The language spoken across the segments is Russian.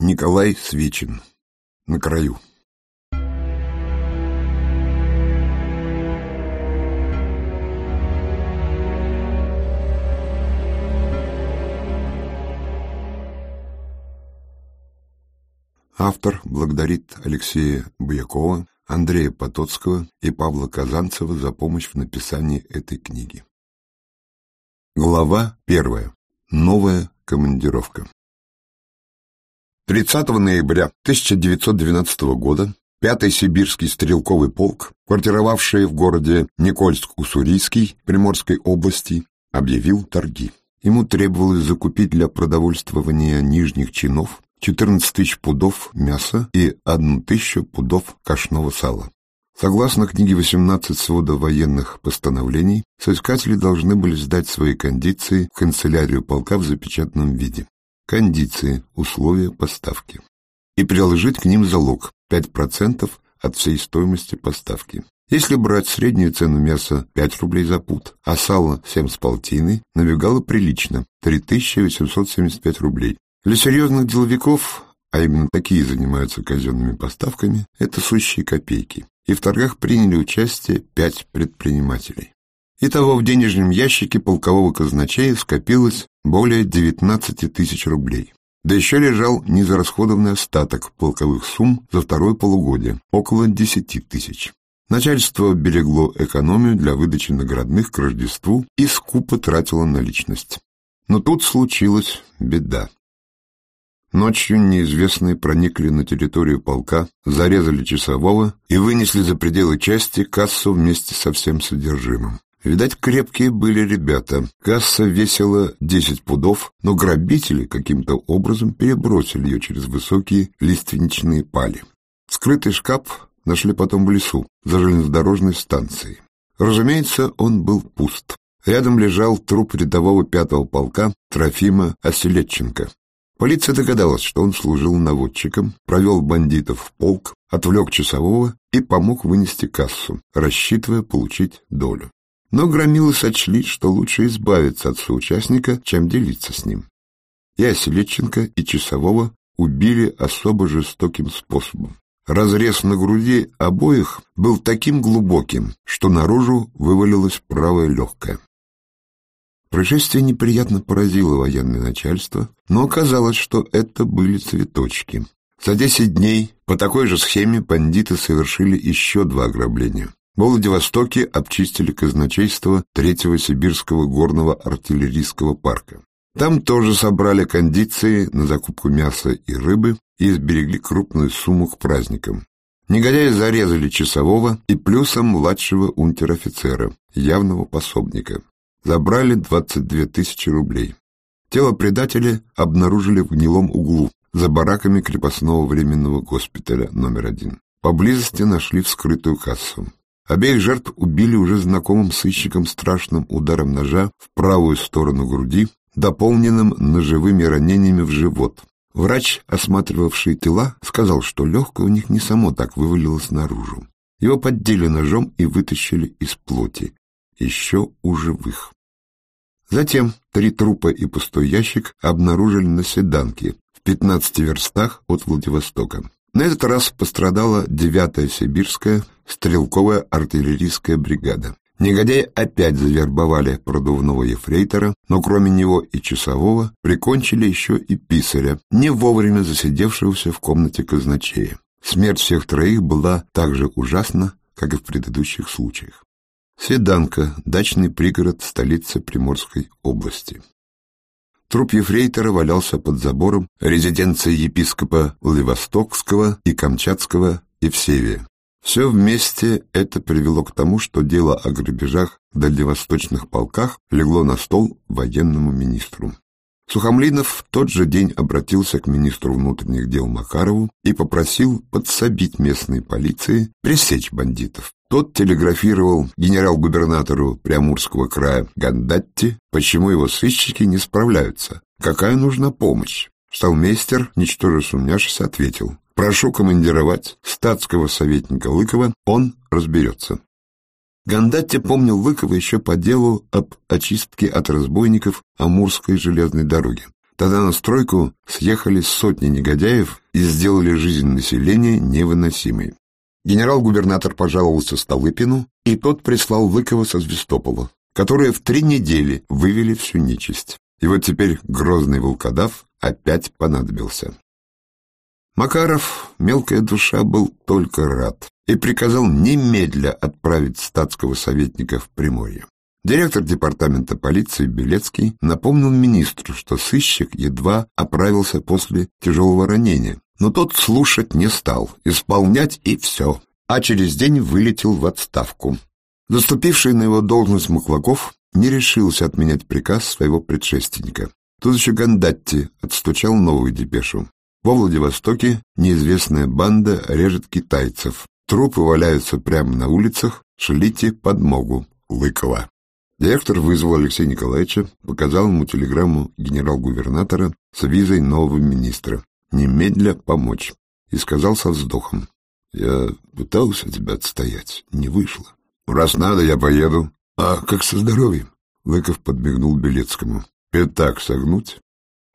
Николай Свечин. На краю. Автор благодарит Алексея Буякова, Андрея Потоцкого и Павла Казанцева за помощь в написании этой книги. Глава первая. Новая командировка. 30 ноября 1912 года 5-й сибирский стрелковый полк, квартировавший в городе Никольск-Уссурийский Приморской области, объявил торги. Ему требовалось закупить для продовольствования нижних чинов 14 тысяч пудов мяса и 1 тысячу пудов кашного сала. Согласно книге 18 свода военных постановлений, соискатели должны были сдать свои кондиции в канцелярию полка в запечатанном виде. Кондиции, условия поставки. И приложить к ним залог 5% от всей стоимости поставки. Если брать среднюю цену мяса 5 рублей за пуд, а сало 7 с полтиной, набегало прилично – 3875 рублей. Для серьезных деловиков, а именно такие занимаются казенными поставками, это сущие копейки. И в торгах приняли участие пять предпринимателей. Итого в денежном ящике полкового казначея скопилось более 19 тысяч рублей. Да еще лежал незарасходованный остаток полковых сумм за второе полугодие, около 10 тысяч. Начальство берегло экономию для выдачи наградных к Рождеству и скупо тратило наличность. Но тут случилась беда. Ночью неизвестные проникли на территорию полка, зарезали часового и вынесли за пределы части кассу вместе со всем содержимым. Видать, крепкие были ребята. Касса весила 10 пудов, но грабители каким-то образом перебросили ее через высокие лиственничные пали. Скрытый шкаф нашли потом в лесу, за железнодорожной станцией. Разумеется, он был пуст. Рядом лежал труп рядового пятого полка Трофима Оселедченко. Полиция догадалась, что он служил наводчиком, провел бандитов в полк, отвлек часового и помог вынести кассу, рассчитывая получить долю. Но громилы сочли, что лучше избавиться от соучастника, чем делиться с ним. И Оселедченко, и часового убили особо жестоким способом. Разрез на груди обоих был таким глубоким, что наружу вывалилось правое легкое. Происшествие неприятно поразило военное начальство, но оказалось, что это были цветочки. За десять дней по такой же схеме бандиты совершили еще два ограбления. В Владивостоке обчистили казначейство Третьего Сибирского горного артиллерийского парка. Там тоже собрали кондиции на закупку мяса и рыбы и сберегли крупную сумму к праздникам. Негодяи зарезали часового и плюсом младшего унтер-офицера, явного пособника забрали 22 тысячи рублей. Тело предателя обнаружили в гнилом углу, за бараками крепостного временного госпиталя номер один. Поблизости нашли вскрытую кассу. Обеих жертв убили уже знакомым сыщиком страшным ударом ножа в правую сторону груди, дополненным ножевыми ранениями в живот. Врач, осматривавший тела, сказал, что легкое у них не само так вывалилось наружу. Его поддели ножом и вытащили из плоти, еще у живых. Затем три трупа и пустой ящик обнаружили на седанке в 15 верстах от Владивостока. На этот раз пострадала 9-я сибирская стрелковая артиллерийская бригада. Негодяи опять завербовали продувного ефрейтора, но кроме него и часового прикончили еще и писаря, не вовремя засидевшегося в комнате казначея. Смерть всех троих была так же ужасна, как и в предыдущих случаях. Седанка, дачный пригород столицы Приморской области. Труп ефрейтора валялся под забором резиденции епископа Владивостокского и Камчатского Евсевия. Все вместе это привело к тому, что дело о грабежах в дальневосточных полках легло на стол военному министру. Сухомлинов в тот же день обратился к министру внутренних дел Макарову и попросил подсобить местной полиции пресечь бандитов. Тот телеграфировал генерал-губернатору Приамурского края Гандатти, почему его сыщики не справляются, какая нужна помощь. Сталмейстер, ничтоже сумняшись, ответил, прошу командировать статского советника Лыкова, он разберется. Гандатти помнил Лыкова еще по делу об очистке от разбойников Амурской железной дороги. Тогда на стройку съехались сотни негодяев и сделали жизнь населения невыносимой. Генерал-губернатор пожаловался Столыпину, и тот прислал Лыкова со Звестопола, которые в три недели вывели всю нечисть. И вот теперь грозный волкодав опять понадобился. Макаров, мелкая душа, был только рад и приказал немедля отправить статского советника в Приморье. Директор департамента полиции Белецкий напомнил министру, что сыщик едва оправился после тяжелого ранения, но тот слушать не стал, исполнять и все, а через день вылетел в отставку. Заступивший на его должность Маклаков не решился отменять приказ своего предшественника. Тут еще Гандатти отстучал новую депешу. Во Владивостоке неизвестная банда режет китайцев. Трупы валяются прямо на улицах, шлите подмогу Лыкова. Директор вызвал Алексея Николаевича, показал ему телеграмму генерал-губернатора с визой нового министра. Немедля помочь. И сказал со вздохом. Я пытался тебя отстоять, не вышло. Раз надо, я поеду. А как со здоровьем? Лыков подмигнул Белецкому. Пятак согнуть?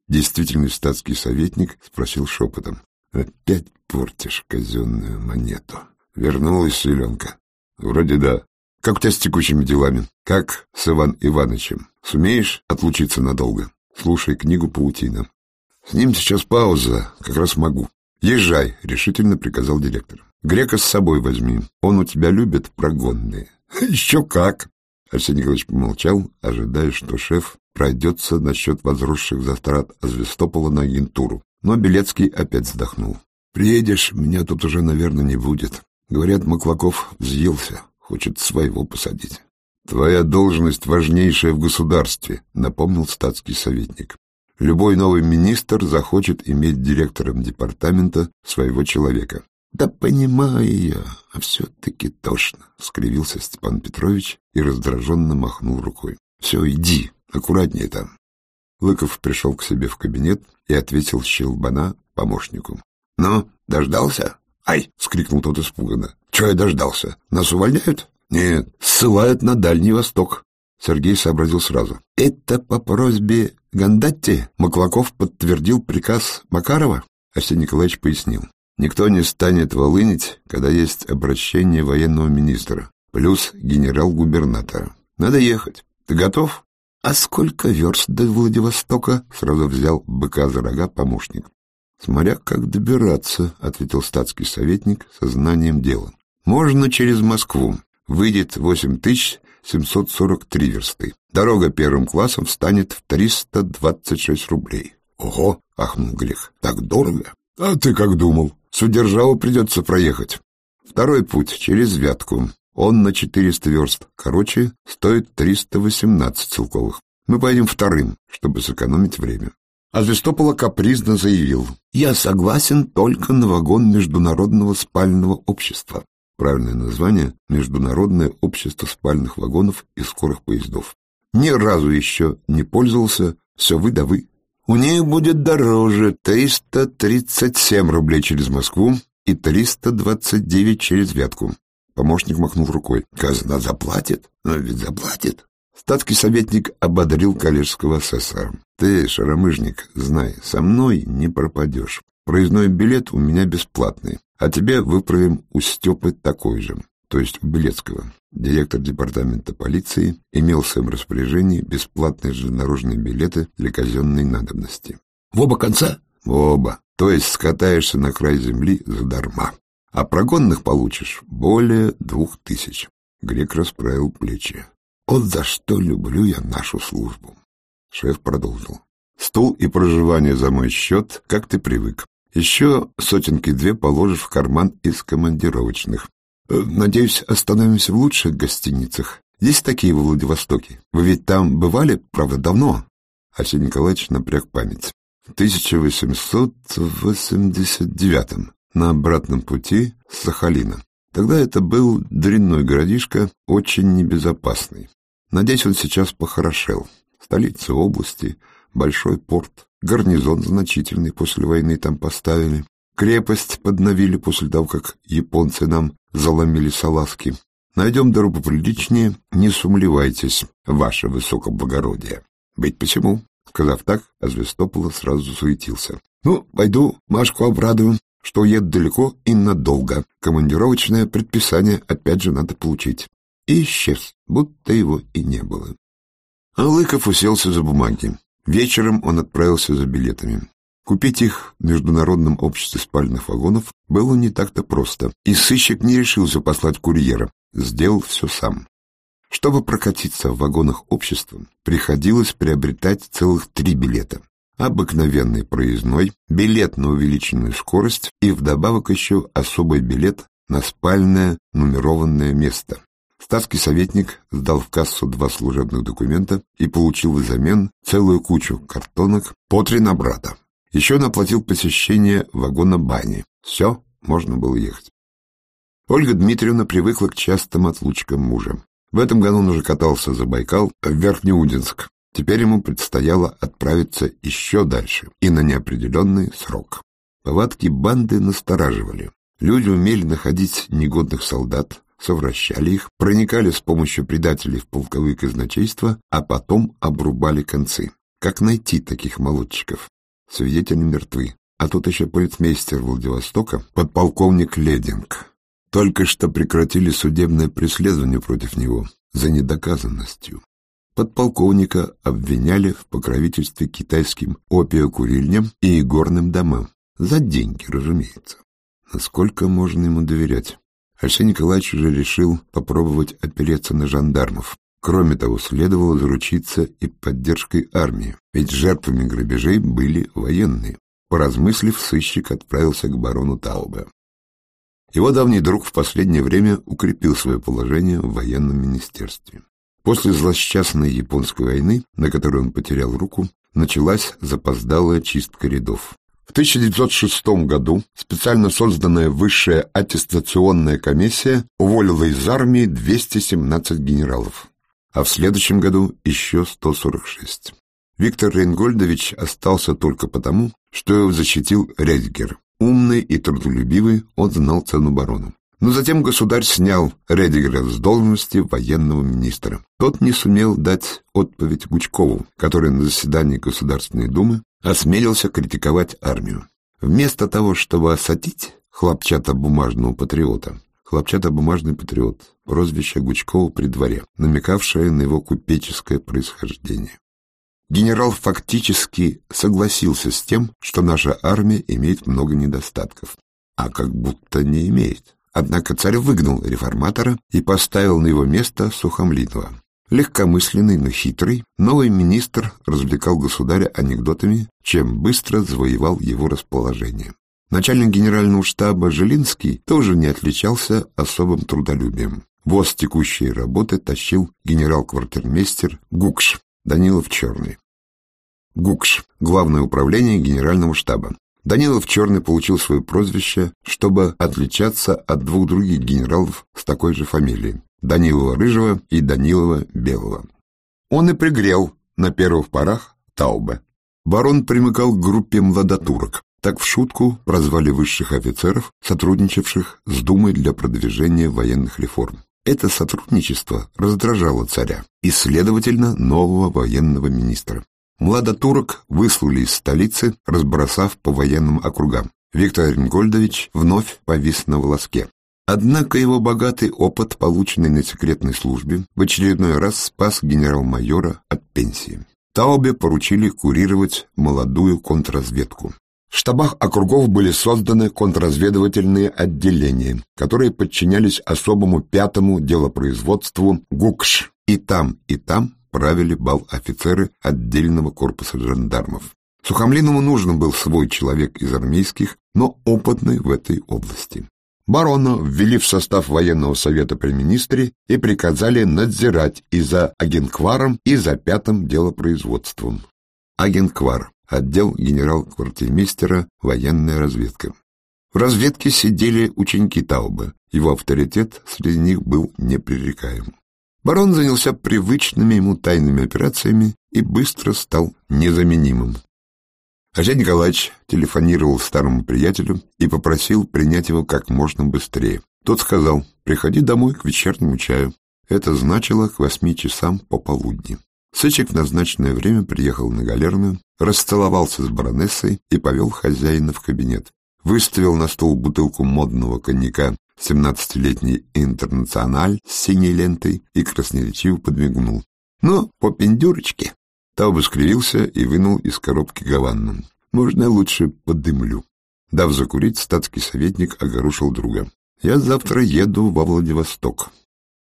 Действительный статский советник спросил шепотом. Опять портишь казенную монету. Вернулась селенка. Вроде да. Как у тебя с текущими делами? Как с Иван Ивановичем? Сумеешь отлучиться надолго? Слушай книгу «Паутина». С ним сейчас пауза, как раз могу. Езжай, решительно приказал директор. Грека с собой возьми. Он у тебя любит прогонные. Еще как. Арсений Николаевич помолчал, ожидая, что шеф пройдется насчет возросших затрат Азвестопола на агентуру. Но Белецкий опять вздохнул. «Приедешь, меня тут уже, наверное, не будет. Говорят, Маклаков взъелся. Хочет своего посадить. Твоя должность важнейшая в государстве, напомнил статский советник. Любой новый министр захочет иметь директором департамента своего человека. Да понимаю я, а все-таки тошно, скривился Степан Петрович и раздраженно махнул рукой. Все, иди, аккуратнее там. Лыков пришел к себе в кабинет и ответил Щелбана помощнику. — Ну, дождался? «Ай!» — скрикнул тот испуганно. «Чего я дождался? Нас увольняют?» «Нет, ссылают на Дальний Восток». Сергей сообразил сразу. «Это по просьбе Гандатти?» Маклаков подтвердил приказ Макарова? Арсений Николаевич пояснил. «Никто не станет волынить, когда есть обращение военного министра, плюс генерал-губернатора. Надо ехать. Ты готов?» «А сколько верст до Владивостока?» — сразу взял быка за рога помощник. «Смотря как добираться», — ответил статский советник со знанием дела. «Можно через Москву. Выйдет восемь тысяч семьсот сорок три версты. Дорога первым классом станет в триста двадцать шесть рублей». «Ого!» — ахнул Грех. «Так дорого?» «А ты как думал? С удержала придется проехать. Второй путь через Вятку. Он на четыреста верст. Короче, стоит триста восемнадцать целковых. Мы поедем вторым, чтобы сэкономить время. А Звестопола капризно заявил, «Я согласен только на вагон Международного спального общества». Правильное название — Международное общество спальных вагонов и скорых поездов. Ни разу еще не пользовался, все вы да вы. У них будет дороже 337 рублей через Москву и 329 через Вятку. Помощник махнул рукой. Казна заплатит? Но ведь заплатит. Статский советник ободрил коллежского асессора. «Ты, шаромыжник, знай, со мной не пропадешь. Проездной билет у меня бесплатный, а тебе выправим у Степы такой же, то есть у Белецкого». Директор департамента полиции имел в своем распоряжении бесплатные железнодорожные билеты для казенной надобности. «В оба конца?» «В оба. То есть скатаешься на край земли задарма. А прогонных получишь более двух тысяч». Грек расправил плечи. Вот за что люблю я нашу службу. Шеф продолжил. Стул и проживание за мой счет, как ты привык. Еще сотенки две положишь в карман из командировочных. Э, надеюсь, остановимся в лучших гостиницах. Есть такие в Владивостоке? Вы ведь там бывали, правда, давно? Арсений Николаевич напряг память. В 1889 на обратном пути с Сахалина. Тогда это был дрянной городишко, очень небезопасный. Надеюсь, он сейчас похорошел. Столица области, большой порт, гарнизон значительный после войны там поставили. Крепость подновили после того, как японцы нам заломили салазки. Найдем дорогу приличнее, не сумлевайтесь, ваше высокоблагородие. Быть почему? Сказав так, Азвестопола сразу засуетился. «Ну, пойду Машку обрадую, что уеду далеко и надолго. Командировочное предписание опять же надо получить». И исчез, будто его и не было. А Лыков уселся за бумаги. Вечером он отправился за билетами. Купить их в Международном обществе спальных вагонов было не так-то просто, и сыщик не решился послать курьера, сделал все сам. Чтобы прокатиться в вагонах общества, приходилось приобретать целых три билета. Обыкновенный проездной, билет на увеличенную скорость и вдобавок еще особый билет на спальное нумерованное место. Статский советник сдал в кассу два служебных документа и получил взамен целую кучу картонок по три на брата. Еще он оплатил посещение вагона бани. Все, можно было ехать. Ольга Дмитриевна привыкла к частым отлучкам мужа. В этом году он уже катался за Байкал в Верхнеудинск. Теперь ему предстояло отправиться еще дальше и на неопределенный срок. Повадки банды настораживали. Люди умели находить негодных солдат, совращали их, проникали с помощью предателей в полковые казначейства, а потом обрубали концы. Как найти таких молодчиков? Свидетели мертвы. А тут еще полицмейстер Владивостока, подполковник Лединг. Только что прекратили судебное преследование против него за недоказанностью. Подполковника обвиняли в покровительстве китайским опиокурильням и игорным домам. За деньги, разумеется. Насколько можно ему доверять? Алексей Николаевич уже решил попробовать опереться на жандармов. Кроме того, следовало заручиться и поддержкой армии, ведь жертвами грабежей были военные. Поразмыслив, сыщик отправился к барону Таубе. Его давний друг в последнее время укрепил свое положение в военном министерстве. После злосчастной японской войны, на которой он потерял руку, началась запоздалая чистка рядов. В 1906 году специально созданная высшая аттестационная комиссия уволила из армии 217 генералов, а в следующем году еще 146. Виктор Рейнгольдович остался только потому, что его защитил Редгер, Умный и трудолюбивый, он знал цену барону. Но затем государь снял Редигера с должности военного министра. Тот не сумел дать отповедь Гучкову, который на заседании Государственной Думы осмелился критиковать армию. Вместо того, чтобы осадить хлопчатобумажного патриота, хлопчатобумажный патриот, прозвище Гучкова при дворе, намекавшее на его купеческое происхождение. Генерал фактически согласился с тем, что наша армия имеет много недостатков, а как будто не имеет. Однако царь выгнал реформатора и поставил на его место Сухомлинова. Легкомысленный, но хитрый, новый министр развлекал государя анекдотами, чем быстро завоевал его расположение. Начальник генерального штаба Жилинский тоже не отличался особым трудолюбием. Воз текущей работы тащил генерал-квартирмейстер Гукш, Данилов Черный. ГУКШ, Главное управление Генерального штаба. Данилов Черный получил свое прозвище, чтобы отличаться от двух других генералов с такой же фамилией – Данилова Рыжего и Данилова Белого. Он и пригрел на первых порах Таубе. Барон примыкал к группе младотурок, так в шутку прозвали высших офицеров, сотрудничавших с Думой для продвижения военных реформ. Это сотрудничество раздражало царя и, следовательно, нового военного министра. Младотурок выслали из столицы, разбросав по военным округам. Виктор Рингольдович вновь повис на волоске. Однако его богатый опыт, полученный на секретной службе, в очередной раз спас генерал-майора от пенсии. Таубе поручили курировать молодую контрразведку. В штабах округов были созданы контрразведывательные отделения, которые подчинялись особому пятому делопроизводству ГУКШ. И там, и там правили бал офицеры отдельного корпуса жандармов. Сухомлиному нужен был свой человек из армейских, но опытный в этой области. Барона ввели в состав военного совета при министре и приказали надзирать и за агенкваром, и за пятым делопроизводством. Агенквар отдел генерал-квартирмейстера военная разведка. В разведке сидели ученики Таубы, его авторитет среди них был непререкаем. Барон занялся привычными ему тайными операциями и быстро стал незаменимым. Арсений Николаевич телефонировал старому приятелю и попросил принять его как можно быстрее. Тот сказал, приходи домой к вечернему чаю. Это значило к восьми часам пополудни. Сычек в назначенное время приехал на галерную, расцеловался с баронессой и повел хозяина в кабинет. Выставил на стол бутылку модного коньяка «Семнадцатилетний интернациональ» с синей лентой и красноречиво подмигнул. «Ну, по пендюрочке!» Тауба скривился и вынул из коробки гаванну. «Можно я лучше подымлю?» Дав закурить, статский советник огорушил друга. «Я завтра еду во Владивосток».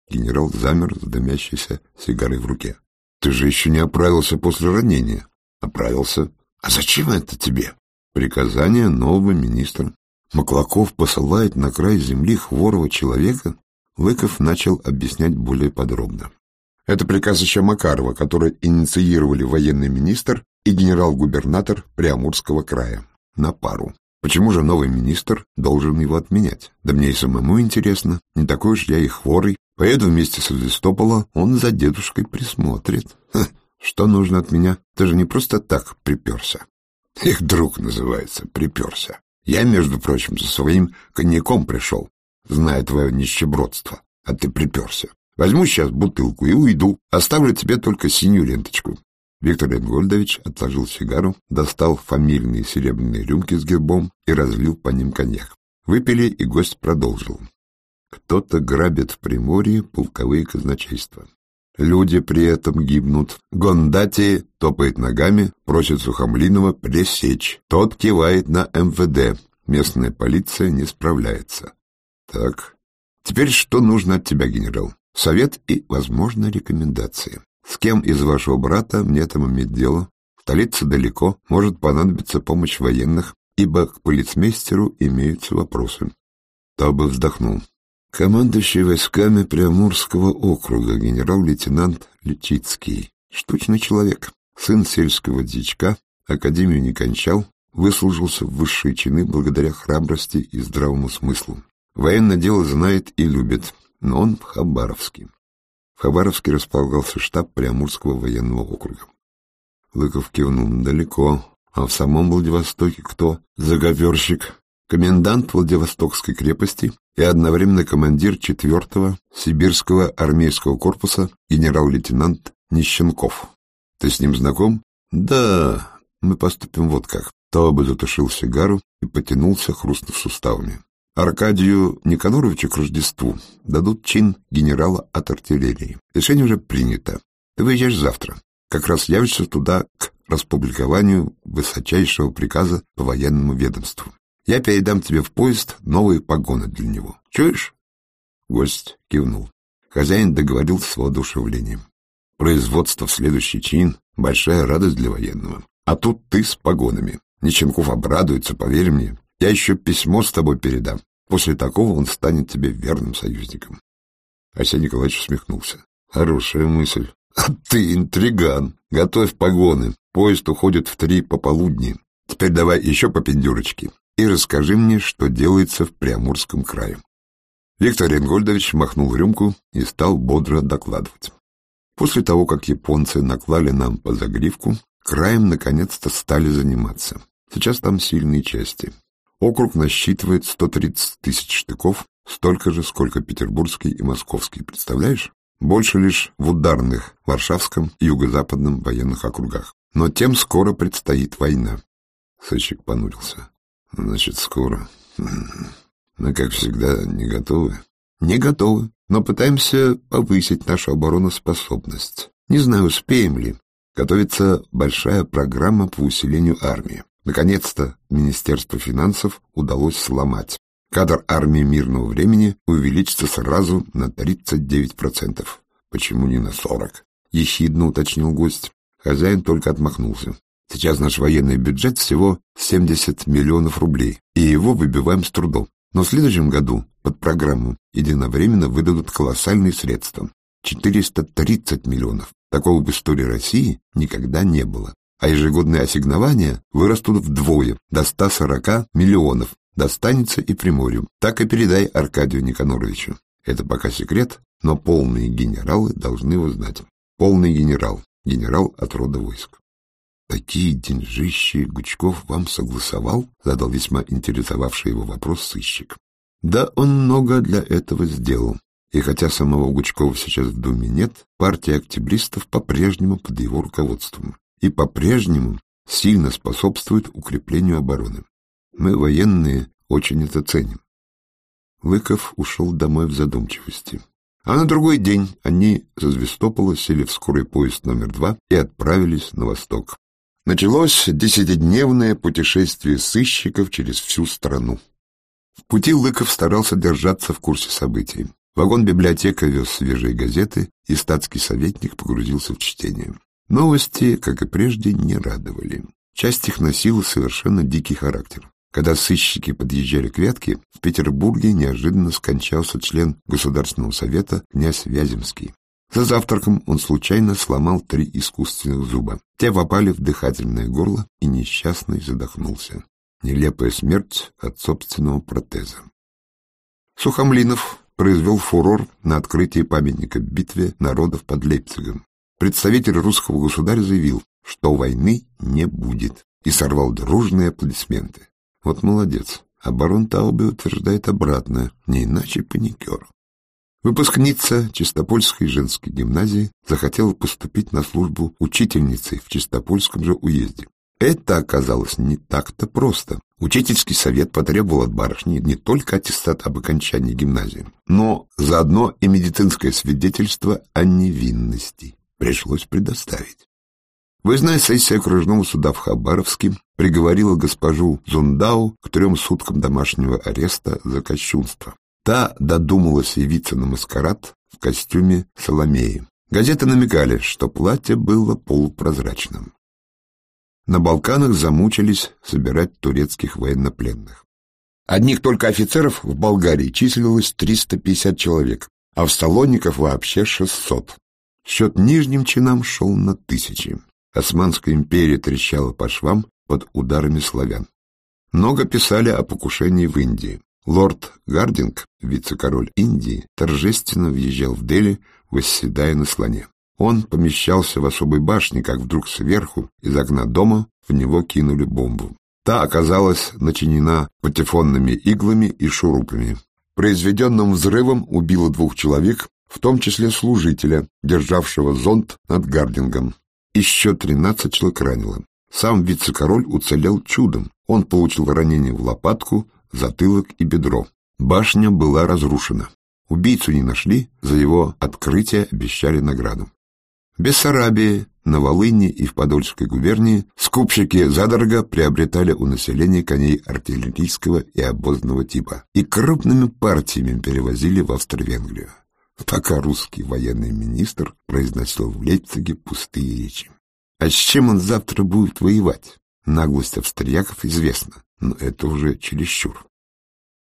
Генерал замер с дымящейся сигарой в руке. Ты же еще не оправился после ранения. Оправился. А зачем это тебе? Приказание нового министра. Маклаков посылает на край земли хворого человека? Лыков начал объяснять более подробно. Это приказ еще Макарова, который инициировали военный министр и генерал-губернатор Приамурского края. На пару. Почему же новый министр должен его отменять? Да мне и самому интересно. Не такой уж я и хворый. Поеду вместе с Севастопола, он за дедушкой присмотрит. Ха, что нужно от меня? Ты же не просто так приперся. Их друг называется, приперся. Я, между прочим, со своим коньяком пришел, зная твое нищебродство, а ты приперся. Возьму сейчас бутылку и уйду, оставлю тебе только синюю ленточку. Виктор Энгольдович отложил сигару, достал фамильные серебряные рюмки с гербом и разлил по ним коньяк. Выпили, и гость продолжил. Кто-то грабит в Приморье полковые казначейства. Люди при этом гибнут. Гондати топает ногами, просит Сухомлинова пресечь. Тот кивает на МВД. Местная полиция не справляется. Так, теперь что нужно от тебя, генерал? Совет и, возможно, рекомендации. С кем из вашего брата мне там иметь дело? Столица далеко, может понадобиться помощь военных, ибо к полицмейстеру имеются вопросы. Таба вздохнул. Командующий войсками Приамурского округа генерал-лейтенант Летицкий. Штучный человек, сын сельского дичка, академию не кончал, выслужился в высшие чины благодаря храбрости и здравому смыслу. Военное дело знает и любит, но он в Хабаровске. В Хабаровске располагался штаб Приамурского военного округа. Лыков кивнул далеко, а в самом Владивостоке кто? Заговорщик, комендант Владивостокской крепости и одновременно командир 4-го Сибирского армейского корпуса генерал-лейтенант Нищенков. Ты с ним знаком? Да, мы поступим вот как. Таоба затушил сигару и потянулся, хрустнув суставами. Аркадию Никаноровичу к Рождеству дадут чин генерала от артиллерии. Решение уже принято. Ты выезжаешь завтра. Как раз явишься туда к распубликованию высочайшего приказа по военному ведомству. Я передам тебе в поезд новые погоны для него. Чуешь? Гость кивнул. Хозяин договорился с воодушевлением. Производство в следующий чин — большая радость для военного. А тут ты с погонами. Ниченков обрадуется, поверь мне. Я еще письмо с тобой передам. После такого он станет тебе верным союзником. Арсений Николаевич усмехнулся. Хорошая мысль. А ты интриган. Готовь погоны. Поезд уходит в три пополудни. Теперь давай еще по пендюрочке и расскажи мне, что делается в Приамурском крае. Виктор Ренгольдович махнул рюмку и стал бодро докладывать. После того, как японцы наклали нам по загривку, краем наконец-то стали заниматься. Сейчас там сильные части. Округ насчитывает 130 тысяч штыков, столько же, сколько петербургский и московский, представляешь? Больше лишь в ударных, Варшавском и Юго-Западном военных округах. Но тем скоро предстоит война. Сыщик понурился. Значит, скоро. Мы, как всегда, не готовы. Не готовы, но пытаемся повысить нашу обороноспособность. Не знаю, успеем ли. Готовится большая программа по усилению армии. Наконец-то Министерство финансов удалось сломать. Кадр армии мирного времени увеличится сразу на 39%. Почему не на 40%? Ехидно уточнил гость. Хозяин только отмахнулся. Сейчас наш военный бюджет всего 70 миллионов рублей, и его выбиваем с трудом. Но в следующем году под программу единовременно выдадут колоссальные средства. 430 миллионов. Такого в истории России никогда не было. А ежегодные ассигнования вырастут вдвое, до 140 миллионов. Достанется и Приморью. Так и передай Аркадию Никаноровичу. Это пока секрет, но полные генералы должны его знать. Полный генерал, генерал от рода войск. «Такие деньжищи Гучков вам согласовал?» — задал весьма интересовавший его вопрос сыщик. «Да, он много для этого сделал. И хотя самого Гучкова сейчас в Думе нет, партия октябристов по-прежнему под его руководством и по-прежнему сильно способствует укреплению обороны. Мы, военные, очень это ценим. Лыков ушел домой в задумчивости. А на другой день они со Звестопола сели в скорый поезд номер два и отправились на восток. Началось десятидневное путешествие сыщиков через всю страну. В пути Лыков старался держаться в курсе событий. Вагон-библиотека вез свежие газеты, и статский советник погрузился в чтение. Новости, как и прежде, не радовали. Часть их носила совершенно дикий характер. Когда сыщики подъезжали к Вятке, в Петербурге неожиданно скончался член Государственного совета князь Вяземский. За завтраком он случайно сломал три искусственных зуба. Те попали в дыхательное горло, и несчастный задохнулся. Нелепая смерть от собственного протеза. Сухомлинов произвел фурор на открытии памятника битве народов под Лейпцигом. Представитель русского государя заявил, что войны не будет, и сорвал дружные аплодисменты. Вот молодец. А барон Таубе утверждает обратное, не иначе паникер. Выпускница Чистопольской женской гимназии захотела поступить на службу учительницей в Чистопольском же уезде. Это оказалось не так-то просто. Учительский совет потребовал от барышни не только аттестат об окончании гимназии, но заодно и медицинское свидетельство о невинности пришлось предоставить. Выездная сессия окружного суда в Хабаровске приговорила госпожу Зундау к трем суткам домашнего ареста за кощунство. Та додумалась явиться на маскарад в костюме Соломеи. Газеты намекали, что платье было полупрозрачным. На Балканах замучились собирать турецких военнопленных. Одних только офицеров в Болгарии числилось 350 человек, а в Салоников вообще 600. Счет нижним чинам шел на тысячи. Османская империя трещала по швам под ударами славян. Много писали о покушении в Индии. Лорд Гардинг, вице-король Индии, торжественно въезжал в Дели, восседая на слоне. Он помещался в особой башне, как вдруг сверху, из окна дома, в него кинули бомбу. Та оказалась начинена патефонными иглами и шурупами. Произведенным взрывом убило двух человек, в том числе служителя, державшего зонт над Гардингом. Еще тринадцать человек ранило. Сам вице-король уцелел чудом. Он получил ранение в лопатку, затылок и бедро. Башня была разрушена. Убийцу не нашли, за его открытие обещали награду. В Бессарабии, на Волыне и в Подольской губернии скупщики задорого приобретали у населения коней артиллерийского и обозного типа и крупными партиями перевозили в Австро-Венгрию пока русский военный министр произносил в Лейпциге пустые речи. А с чем он завтра будет воевать? Наглость австрияков известна, но это уже чересчур.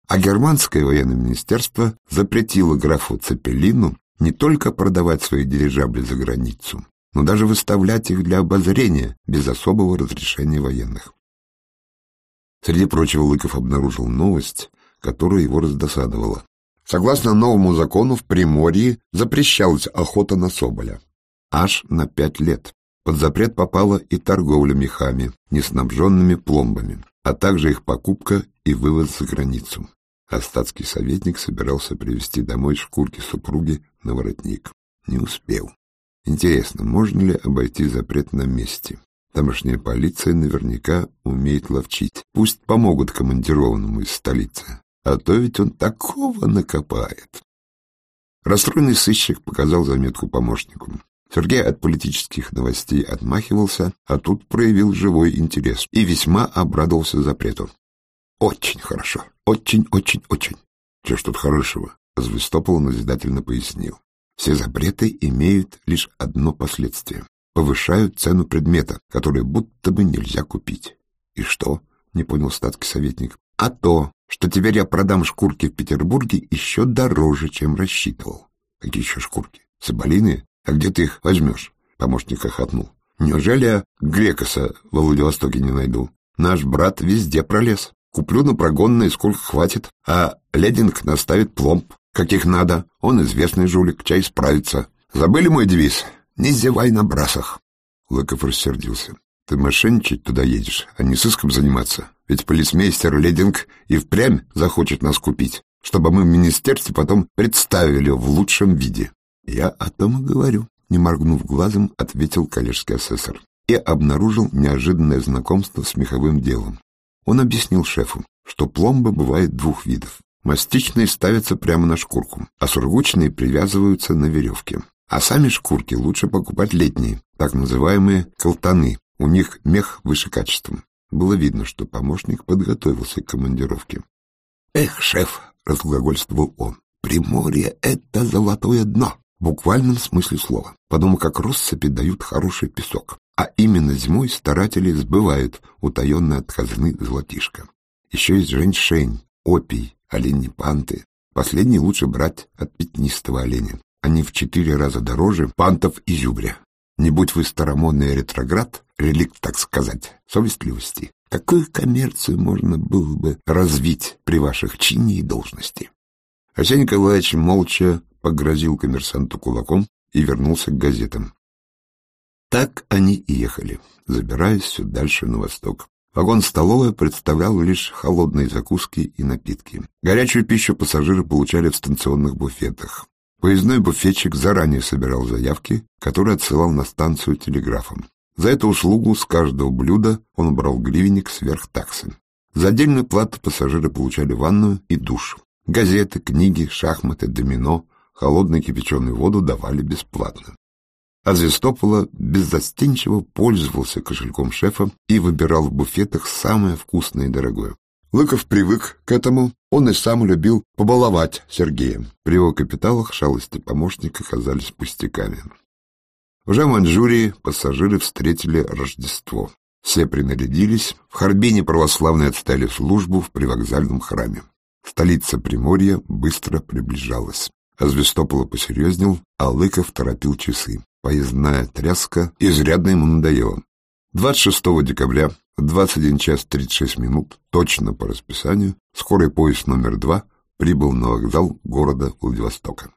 А германское военное министерство запретило графу Цепелину не только продавать свои дирижабли за границу, но даже выставлять их для обозрения без особого разрешения военных. Среди прочего, Лыков обнаружил новость, которая его раздосадовала. Согласно новому закону, в Приморье запрещалась охота на соболя. Аж на пять лет. Под запрет попала и торговля мехами, неснабженными пломбами, а также их покупка и вывоз за границу. А статский советник собирался привезти домой шкурки супруги на воротник. Не успел. Интересно, можно ли обойти запрет на месте? Тамошняя полиция наверняка умеет ловчить. Пусть помогут командированному из столицы а то ведь он такого накопает. Расстроенный сыщик показал заметку помощнику. Сергей от политических новостей отмахивался, а тут проявил живой интерес и весьма обрадовался запрету. Очень хорошо. Очень-очень-очень. Что ж тут хорошего? Звестопол назидательно пояснил. Все запреты имеют лишь одно последствие. Повышают цену предмета, который будто бы нельзя купить. И что? Не понял статский советник. А то, что теперь я продам шкурки в Петербурге еще дороже, чем рассчитывал. Какие еще шкурки? Соболиные? А где ты их возьмешь? Помощник хохотнул. Неужели я Грекоса во Владивостоке не найду? Наш брат везде пролез. Куплю на прогонные сколько хватит, а Лединг наставит пломб, каких надо. Он известный жулик, чай справится. Забыли мой девиз? Не зевай на брасах. Лыков рассердился. Ты мошенничать туда едешь, а не сыском заниматься. Ведь полисмейстер Лединг и впрямь захочет нас купить. чтобы мы в министерстве потом представили в лучшем виде. Я о том и говорю, не моргнув глазом, ответил коллежский асессор и обнаружил неожиданное знакомство с меховым делом. Он объяснил шефу, что пломба бывает двух видов. Мастичные ставятся прямо на шкурку, а сургучные привязываются на веревке. А сами шкурки лучше покупать летние, так называемые колтаны. У них мех выше качеством. Было видно, что помощник подготовился к командировке. «Эх, шеф!» — разглагольствовал он. «Приморье — это золотое дно!» Буквальном смысле слова, потому как россыпи дают хороший песок, а именно зимой старатели сбывают утаенное от казны золотишко. Еще есть женьшень, опий, оленьи панты. Последний лучше брать от пятнистого оленя. Они в четыре раза дороже пантов и зюбря. Не будь вы старомодный ретроград, реликт, так сказать, совестливости, какую коммерцию можно было бы развить при ваших чине и должности? Арсений Николаевич молча погрозил коммерсанту кулаком и вернулся к газетам. Так они и ехали, забираясь все дальше на восток. Вагон-столовая представлял лишь холодные закуски и напитки. Горячую пищу пассажиры получали в станционных буфетах. Поездной буфетчик заранее собирал заявки, которые отсылал на станцию телеграфом. За эту услугу с каждого блюда он брал гривенник сверх таксы. За отдельную плату пассажиры получали ванную и душ. Газеты, книги, шахматы, домино, холодную кипяченую воду давали бесплатно. А Звестопола беззастенчиво пользовался кошельком шефа и выбирал в буфетах самое вкусное и дорогое. Лыков привык к этому, он и сам любил побаловать Сергея. При его капиталах шалости помощника казались пустяками. Уже в Маньчжурии пассажиры встретили Рождество. Все принарядились, в Харбине православные отстали службу в привокзальном храме. Столица Приморья быстро приближалась. А Звестопола посерьезнел, а Лыков торопил часы. Поездная тряска изрядно ему надоела. 26 декабря в 21 час 36 минут, точно по расписанию, скорый поезд номер два прибыл на вокзал города Владивостока.